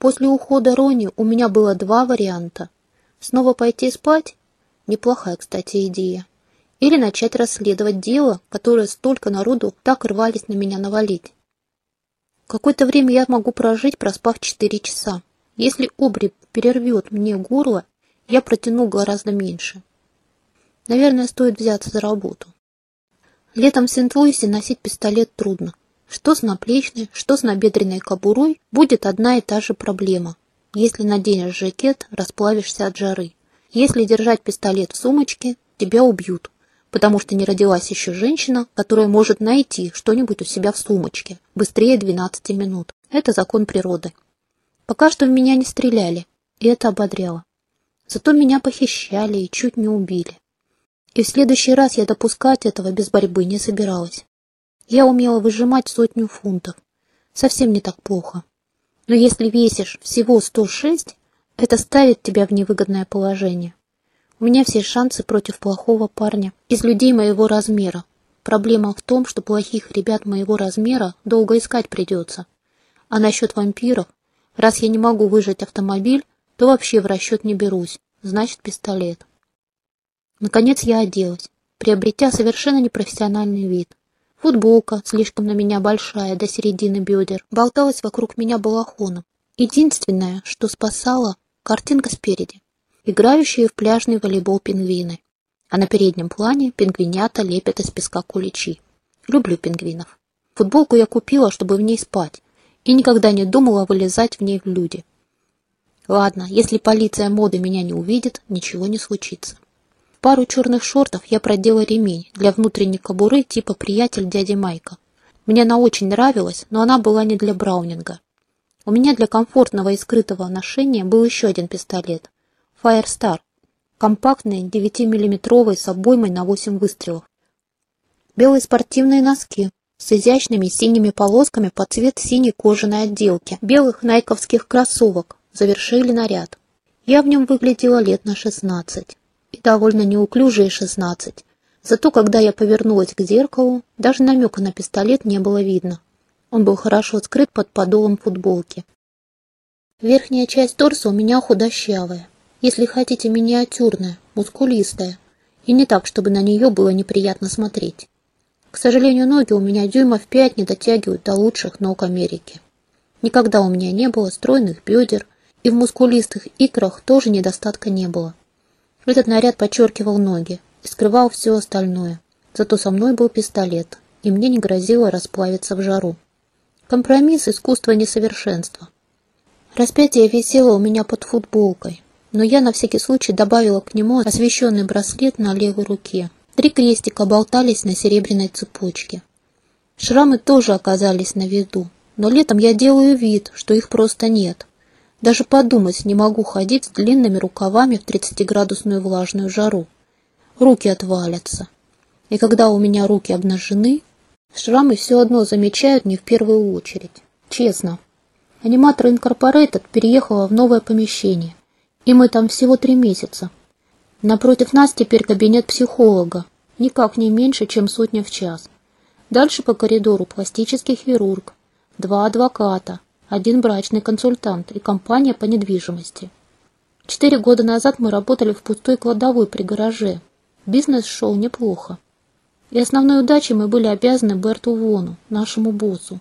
После ухода Рони у меня было два варианта. Снова пойти спать? Неплохая, кстати, идея. Или начать расследовать дело, которое столько народу так рвались на меня навалить. Какое-то время я могу прожить, проспав 4 часа. Если Обри перервет мне горло, я протяну гораздо меньше. Наверное, стоит взяться за работу. Летом в Сент-Луисе носить пистолет трудно. Что с наплечной, что с набедренной кобурой, будет одна и та же проблема. Если наденешь жакет, расплавишься от жары. Если держать пистолет в сумочке, тебя убьют потому что не родилась еще женщина, которая может найти что-нибудь у себя в сумочке быстрее 12 минут. Это закон природы. Пока что в меня не стреляли, и это ободряло. Зато меня похищали и чуть не убили. И в следующий раз я допускать этого без борьбы не собиралась. Я умела выжимать сотню фунтов. Совсем не так плохо. Но если весишь всего 106, это ставит тебя в невыгодное положение. У меня все шансы против плохого парня из людей моего размера. Проблема в том, что плохих ребят моего размера долго искать придется. А насчет вампиров, раз я не могу выжать автомобиль, то вообще в расчет не берусь. Значит, пистолет. Наконец я оделась, приобретя совершенно непрофессиональный вид. Футболка, слишком на меня большая, до середины бедер, болталась вокруг меня балахоном. Единственное, что спасало, картинка спереди играющие в пляжный волейбол пингвины. А на переднем плане пингвинята лепят из песка куличи. Люблю пингвинов. Футболку я купила, чтобы в ней спать, и никогда не думала вылезать в ней в люди. Ладно, если полиция моды меня не увидит, ничего не случится. Пару черных шортов я продела ремень для внутренней кобуры типа «Приятель дяди Майка». Мне она очень нравилась, но она была не для браунинга. У меня для комфортного и скрытого ношения был еще один пистолет, Firestar. Компактный 9-миллиметровый с обоймой на 8 выстрелов. Белые спортивные носки с изящными синими полосками по цвет синей кожаной отделки. Белых найковских кроссовок завершили наряд. Я в нем выглядела лет на 16. И довольно неуклюжие 16. Зато когда я повернулась к зеркалу, даже намека на пистолет не было видно. Он был хорошо скрыт под подолом футболки. Верхняя часть торса у меня худощавая, если хотите, миниатюрная, мускулистая, и не так, чтобы на нее было неприятно смотреть. К сожалению, ноги у меня дюймов пять не дотягивают до лучших ног Америки. Никогда у меня не было стройных бедер, и в мускулистых икрах тоже недостатка не было. Этот наряд подчеркивал ноги и скрывал все остальное. Зато со мной был пистолет, и мне не грозило расплавиться в жару. Компромисс – искусство несовершенства. Распятие висело у меня под футболкой, но я на всякий случай добавила к нему освещенный браслет на левой руке. Три крестика болтались на серебряной цепочке. Шрамы тоже оказались на виду, но летом я делаю вид, что их просто нет. Даже подумать не могу ходить с длинными рукавами в 30-градусную влажную жару. Руки отвалятся. И когда у меня руки обнажены, шрамы все одно замечают не в первую очередь. Честно. Аниматор Инкорпорейтед переехала в новое помещение. И мы там всего три месяца. Напротив нас теперь кабинет психолога, никак не меньше, чем сотня в час. Дальше по коридору пластический хирург, два адвоката, один брачный консультант и компания по недвижимости. Четыре года назад мы работали в пустой кладовой при гараже. Бизнес шел неплохо. И основной удачей мы были обязаны Берту Вону, нашему боссу.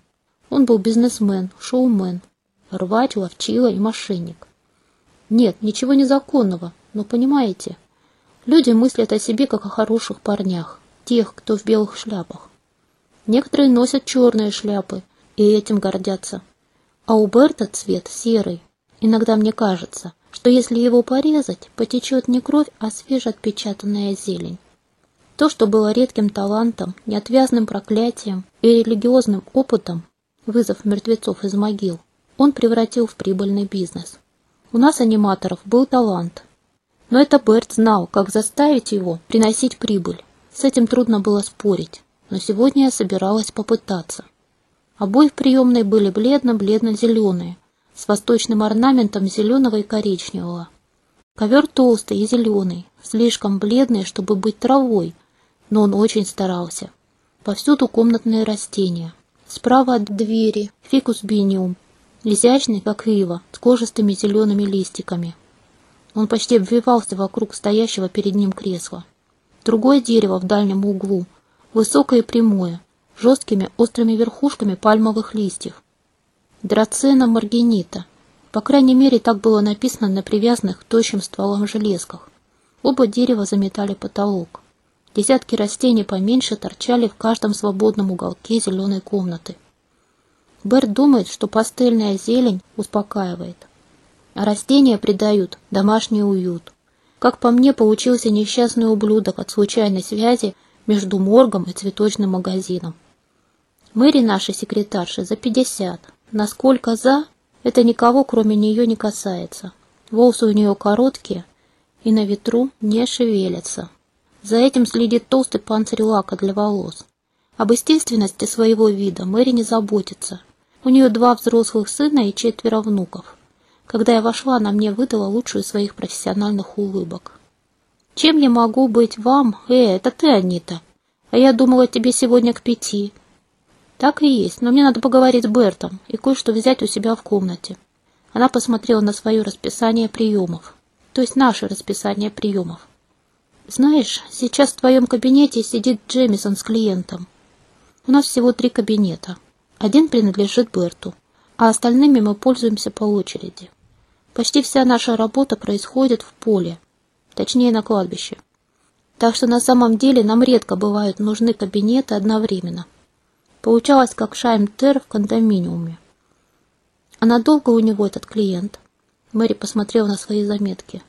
Он был бизнесмен, шоумен, рвач, ловчила и мошенник. Нет, ничего незаконного, но понимаете, люди мыслят о себе как о хороших парнях, тех, кто в белых шляпах. Некоторые носят черные шляпы и этим гордятся. А у Берта цвет серый. Иногда мне кажется, что если его порезать, потечет не кровь, а свежеотпечатанная зелень. То, что было редким талантом, неотвязным проклятием и религиозным опытом, вызов мертвецов из могил, он превратил в прибыльный бизнес. У нас, аниматоров, был талант. Но это Берт знал, как заставить его приносить прибыль. С этим трудно было спорить, но сегодня я собиралась попытаться. Обои в приемной были бледно-бледно-зеленые, с восточным орнаментом зеленого и коричневого. Ковер толстый и зеленый, слишком бледный, чтобы быть травой, но он очень старался. Повсюду комнатные растения. Справа от двери фикус биниум, изящный, как ива, с кожистыми зелеными листиками. Он почти обвивался вокруг стоящего перед ним кресла. Другое дерево в дальнем углу, высокое и прямое, жесткими острыми верхушками пальмовых листьев. Драцена маргенита. По крайней мере, так было написано на привязанных тощим стволам железках. Оба дерева заметали потолок. Десятки растений поменьше торчали в каждом свободном уголке зеленой комнаты. Берт думает, что пастельная зелень успокаивает, а растения придают домашний уют. Как по мне, получился несчастный ублюдок от случайной связи между моргом и цветочным магазином. Мэри наша секретарша за пятьдесят. Насколько за, это никого кроме нее не касается. Волосы у нее короткие и на ветру не шевелятся. За этим следит толстый панцирь лака для волос. Об естественности своего вида Мэри не заботится. У нее два взрослых сына и четверо внуков. Когда я вошла, она мне выдала лучшую из своих профессиональных улыбок. «Чем я могу быть вам? Э, это ты, Анита. А я думала тебе сегодня к пяти». «Так и есть, но мне надо поговорить с Бертом и кое-что взять у себя в комнате». Она посмотрела на свое расписание приемов, то есть наше расписание приемов. Знаешь, сейчас в твоем кабинете сидит Джемисон с клиентом. У нас всего три кабинета. Один принадлежит Берту, а остальными мы пользуемся по очереди. Почти вся наша работа происходит в поле, точнее на кладбище. Так что на самом деле нам редко бывают нужны кабинеты одновременно. Получалось, как Шайм-Тер в кондоминиуме. А надолго у него этот клиент? Мэри посмотрела на свои заметки.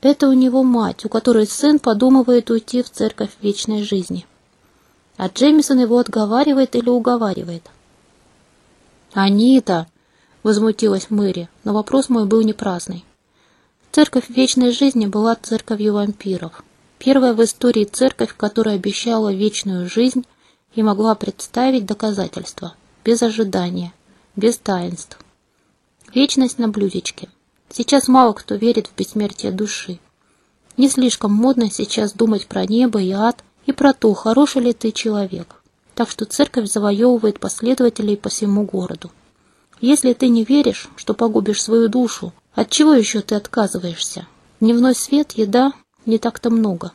Это у него мать, у которой сын подумывает уйти в церковь вечной жизни. А Джеймисон его отговаривает или уговаривает. «Анита!» — возмутилась Мэри, но вопрос мой был не праздный. Церковь вечной жизни была церковью вампиров. Первая в истории церковь, которая обещала вечную жизнь и могла представить доказательства, без ожидания, без таинств. Вечность на блюдечке — Сейчас мало кто верит в бессмертие души. Не слишком модно сейчас думать про небо и ад и про то, хороший ли ты человек. Так что церковь завоевывает последователей по всему городу. Если ты не веришь, что погубишь свою душу, от чего еще ты отказываешься? Дневной свет, еда — не так-то много.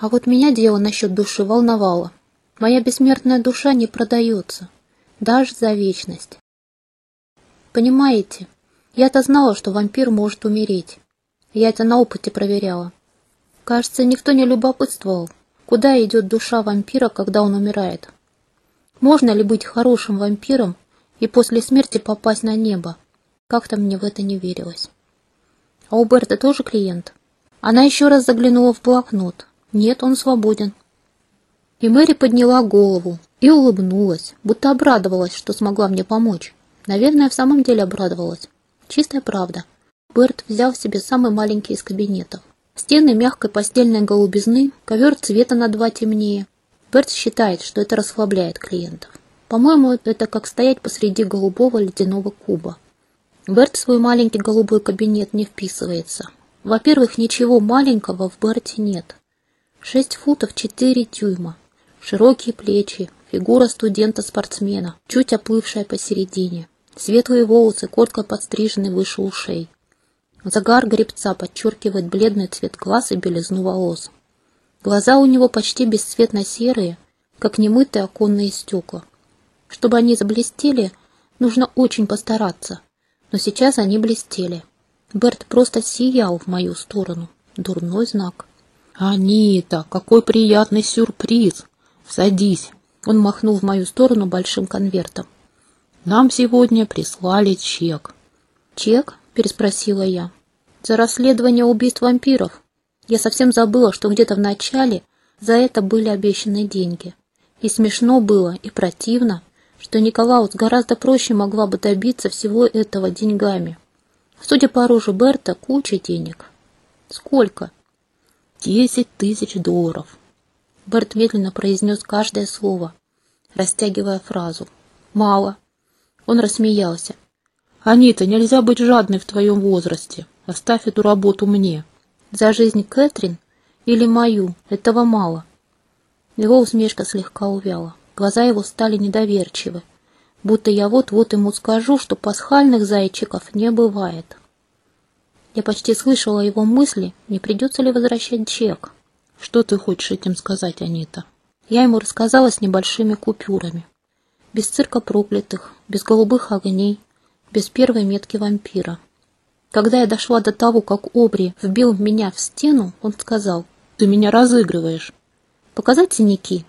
А вот меня дело насчет души волновало. Моя бессмертная душа не продается, даже за вечность. Понимаете, я-то знала, что вампир может умереть. Я это на опыте проверяла. Кажется, никто не любопытствовал, куда идет душа вампира, когда он умирает. Можно ли быть хорошим вампиром и после смерти попасть на небо? Как-то мне в это не верилось. А у Берта тоже клиент? Она еще раз заглянула в блокнот. Нет, он свободен. И Мэри подняла голову и улыбнулась, будто обрадовалась, что смогла мне помочь. Наверное, в самом деле обрадовалась. Чистая правда. Берт взял себе самый маленький из кабинетов. Стены мягкой постельной голубизны, ковер цвета на два темнее. Берт считает, что это расслабляет клиентов. По-моему, это как стоять посреди голубого ледяного куба. Берт в свой маленький голубой кабинет не вписывается. Во-первых, ничего маленького в Берте нет. Шесть футов четыре дюйма. Широкие плечи, фигура студента-спортсмена, чуть оплывшая посередине. Светлые волосы коротко подстрижены выше ушей. Загар гребца подчеркивает бледный цвет глаз и белизну волос. Глаза у него почти бесцветно-серые, как немытые оконные стекла. Чтобы они заблестели, нужно очень постараться. Но сейчас они блестели. Берт просто сиял в мою сторону. Дурной знак. «Анита, какой приятный сюрприз! Садись!» Он махнул в мою сторону большим конвертом. Нам сегодня прислали чек. Чек? Переспросила я. За расследование убийств вампиров. Я совсем забыла, что где-то в начале за это были обещаны деньги. И смешно было, и противно, что Николаус гораздо проще могла бы добиться всего этого деньгами. Судя по оружию Берта, куча денег. Сколько? Десять тысяч долларов. Берт медленно произнес каждое слово, растягивая фразу. Мало. Он рассмеялся. «Анита, нельзя быть жадной в твоем возрасте. Оставь эту работу мне. За жизнь Кэтрин или мою этого мало». Его усмешка слегка увяла. Глаза его стали недоверчивы. будто я вот-вот ему скажу, что пасхальных зайчиков не бывает. Я почти слышала его мысли, не придется ли возвращать чек. Что ты хочешь этим сказать, Анита? Я ему рассказала с небольшими купюрами. Без цирка проклятых, без голубых огней, без первой метки вампира. Когда я дошла до того, как Обри вбил меня в стену, он сказал, «Ты меня разыгрываешь». «Показать синяки?»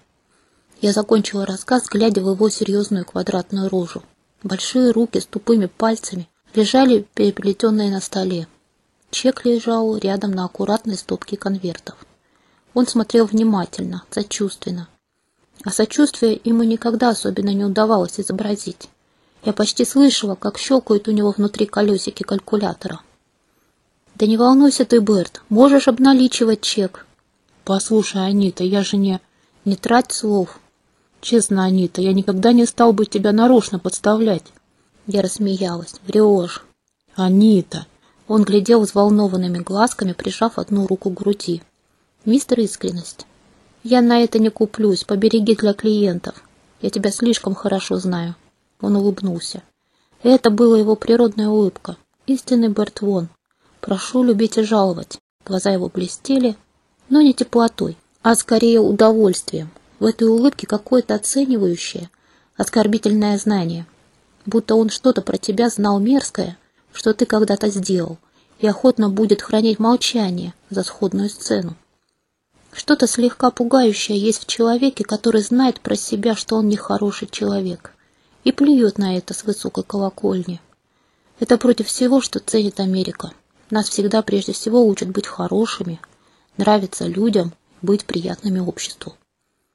Я закончила рассказ, глядя в его серьезную квадратную рожу. Большие руки с тупыми пальцами лежали переплетенные на столе. Чек лежал рядом на аккуратной стопке конвертов. Он смотрел внимательно, сочувственно. А сочувствие ему никогда особенно не удавалось изобразить. Я почти слышала, как щелкают у него внутри колесики калькулятора. «Да не волнуйся ты, Берт, можешь обналичивать чек». «Послушай, Анита, я же не...» «Не трать слов». «Честно, Анита, я никогда не стал бы тебя нарочно подставлять». Я рассмеялась. «Врешь». «Анита!» Он глядел взволнованными глазками, прижав одну руку к груди. «Мистер Искренность, я на это не куплюсь, побереги для клиентов. Я тебя слишком хорошо знаю». Он улыбнулся. Это была его природная улыбка. Истинный Берт Вон. Прошу любить и жаловать. Глаза его блестели, но не теплотой, а скорее удовольствием. В этой улыбке какое-то оценивающее, оскорбительное знание. Будто он что-то про тебя знал мерзкое, что ты когда-то сделал, и охотно будет хранить молчание за сходную сцену. Что-то слегка пугающее есть в человеке, который знает про себя, что он нехороший человек и плюет на это с высокой колокольни. Это против всего, что ценит Америка. Нас всегда прежде всего учат быть хорошими, нравиться людям, быть приятными обществу.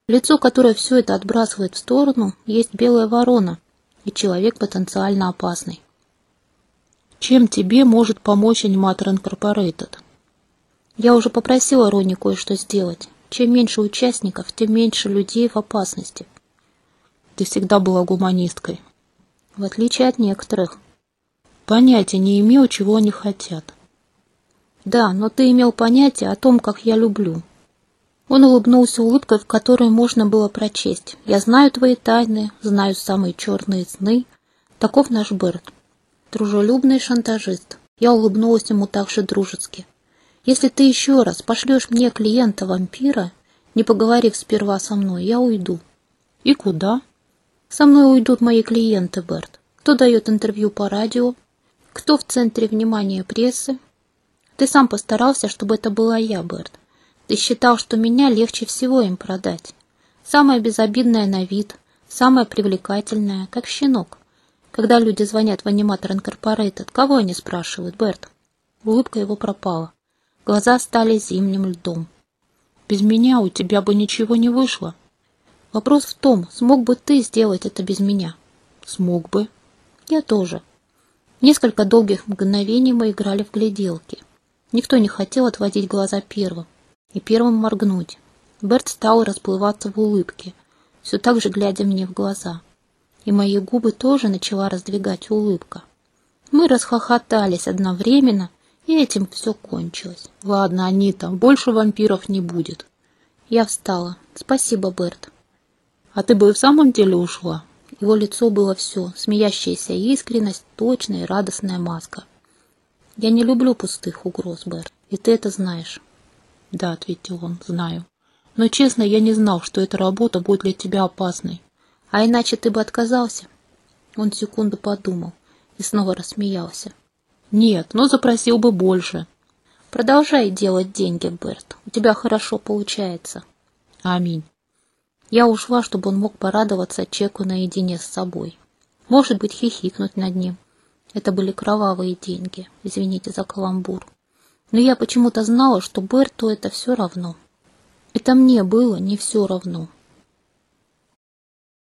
Лицо, которое все это отбрасывает в сторону, есть белая ворона и человек потенциально опасный. Чем тебе может помочь Animator Incorporated? Я уже попросила Ронни кое-что сделать. Чем меньше участников, тем меньше людей в опасности. Ты всегда была гуманисткой. В отличие от некоторых. Понятия не имел, чего они хотят. Да, но ты имел понятие о том, как я люблю. Он улыбнулся улыбкой, в которой можно было прочесть. Я знаю твои тайны, знаю самые черные сны. Таков наш Берт. Дружелюбный шантажист. Я улыбнулась ему так же дружески. Если ты еще раз пошлешь мне клиента-вампира, не поговорив сперва со мной, я уйду. И куда? Со мной уйдут мои клиенты, Берт. Кто дает интервью по радио? Кто в центре внимания прессы? Ты сам постарался, чтобы это была я, Берт. Ты считал, что меня легче всего им продать. Самая безобидная на вид, самая привлекательная, как щенок. Когда люди звонят в аниматор Инкорпорейтед, кого они спрашивают, Берт? Улыбка его пропала. Глаза стали зимним льдом. Без меня у тебя бы ничего не вышло. Вопрос в том, смог бы ты сделать это без меня? Смог бы. Я тоже. Несколько долгих мгновений мы играли в гляделки. Никто не хотел отводить глаза первым и первым моргнуть. Берт стал расплываться в улыбке, все так же глядя мне в глаза. И мои губы тоже начала раздвигать улыбка. Мы расхохотались одновременно, и этим все кончилось. Ладно, Анита, больше вампиров не будет. Я встала. Спасибо, Берт. А ты бы в самом деле ушла? Его лицо было все, смеящаяся искренность, точная и радостная маска. Я не люблю пустых угроз, Берт, и ты это знаешь. Да, ответил он, знаю. Но честно, я не знал, что эта работа будет для тебя опасной. А иначе ты бы отказался? Он секунду подумал и снова рассмеялся. Нет, но запросил бы больше. Продолжай делать деньги, Берт. У тебя хорошо получается. Аминь. Я ушла, чтобы он мог порадоваться чеку наедине с собой. Может быть, хихикнуть над ним. Это были кровавые деньги, извините за каламбур. Но я почему-то знала, что Берту это все равно. Это мне было не все равно.